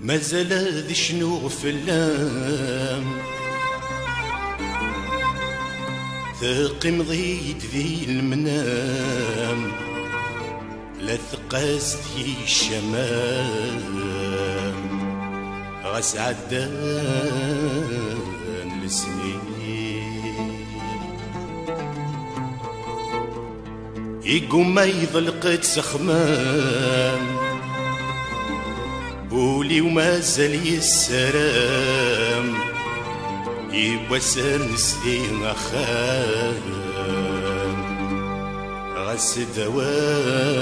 مازال ذي شنو فلام ثقي مضيت ذي المنام لا ثقاس ذي الشمام. غاس عدان السنين يقوم ما يضلقت سخمان بولي وما زال يسرام. يبوى سنسدي خام غس دوات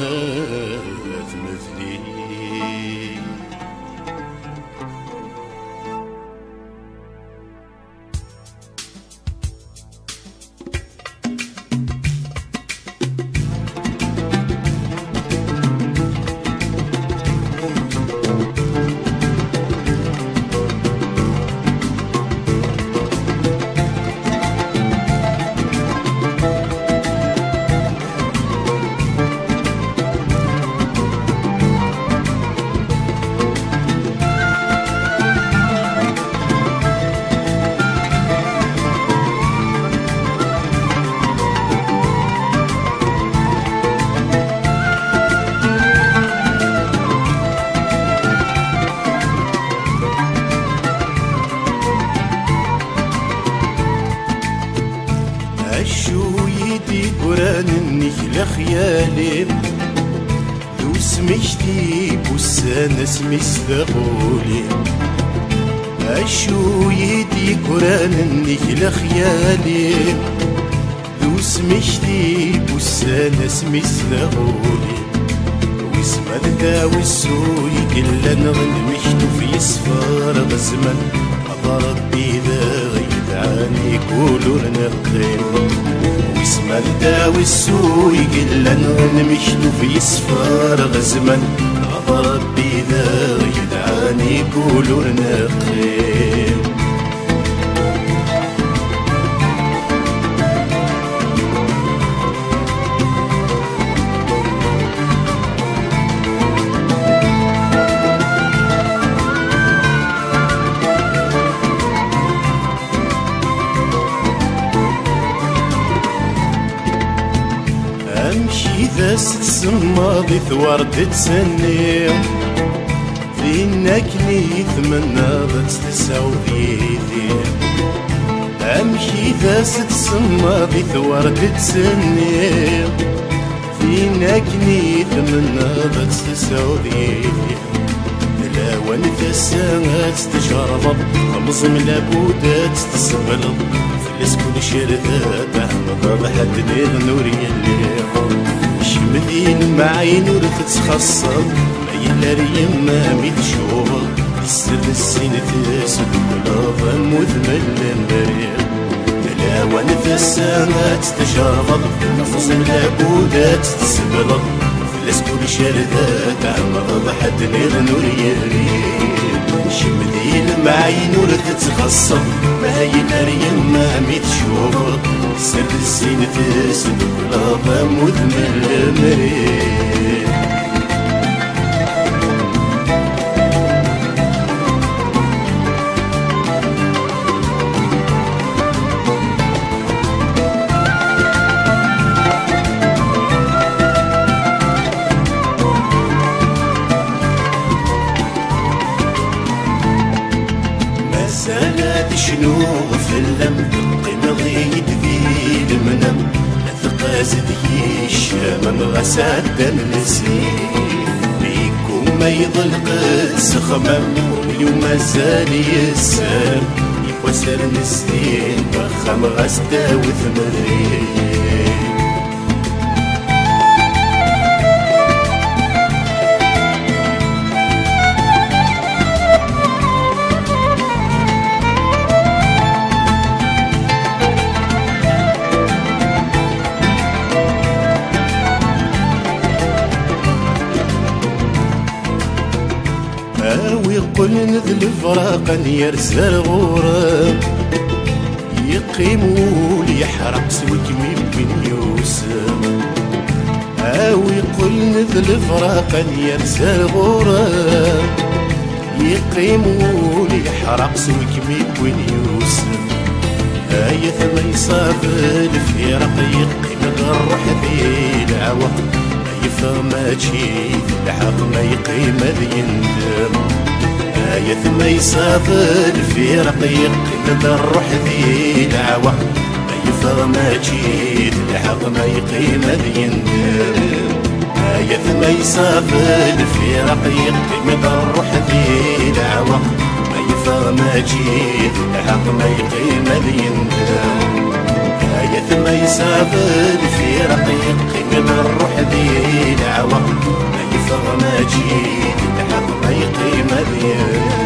قران النخلة خيالي لو سمشتي بوسان اسمي استغولي أشو يدي قران النخلة خيالي لو سمشتي بوسان اسمي استغولي واسم ذا والسوي كلا نغن مشتو في صفار غزمن ربي ذا غيدعاني كولو نقيم واسم ذا والسوي كلا نغن مشتو في صفار غزمن ربي ذا غيدعاني كولو نقيم امشي ذا ست ذي ثورد تسني فينك نتمنى ذات تساوي ذي أمشي ذا ست ذي ثورد تسني فينك نتمنى ذات تساوي ذي لا وانت الساعات تجرب خمزم لابودات تسبلط فلس كل شردات احمد بحد ليل نور يليهم شمدين معي نور تتخصب ما يلا يما ميت شغل السر السين تسد بلا موت من المريم. لا وانت الساعات تجرب خمزم لابودات تسبلط فلس كل شردات عمر بحد ليل نور يريد. شمدين معي نور تتخصم ما هي نار يما ميت بلا بموت من المريد مسألة شنو في اللم قيمة المنم ثقاز ذي الشمم غساد دم بيكم ما يضل قد سخمم واليوم مازال يسام يبقى سر السنين بخم غسدا وثمرين فراقا يرسل غراب يقيموا لي يحرق سوكمي من يوسف أوي قل نذل فراقا يرسل غراب يقيم ولي يحرق سوك وين يوسف ما يصابر في رقيق من الروح ذي العوى ما تشيد الحق ما يقيم ذي يندم آية ما يصابر في رقيق من الروح ذي العوى ما تشيد الحق ما يقيم ذي يندم آية ما يصابر في رقيق من الروح ذي العوى ما جيت الحق ما يقيم اليندم آية ما يسافر في رقيق من الروح ذي العوى ما يفغ ما جيت Yeah.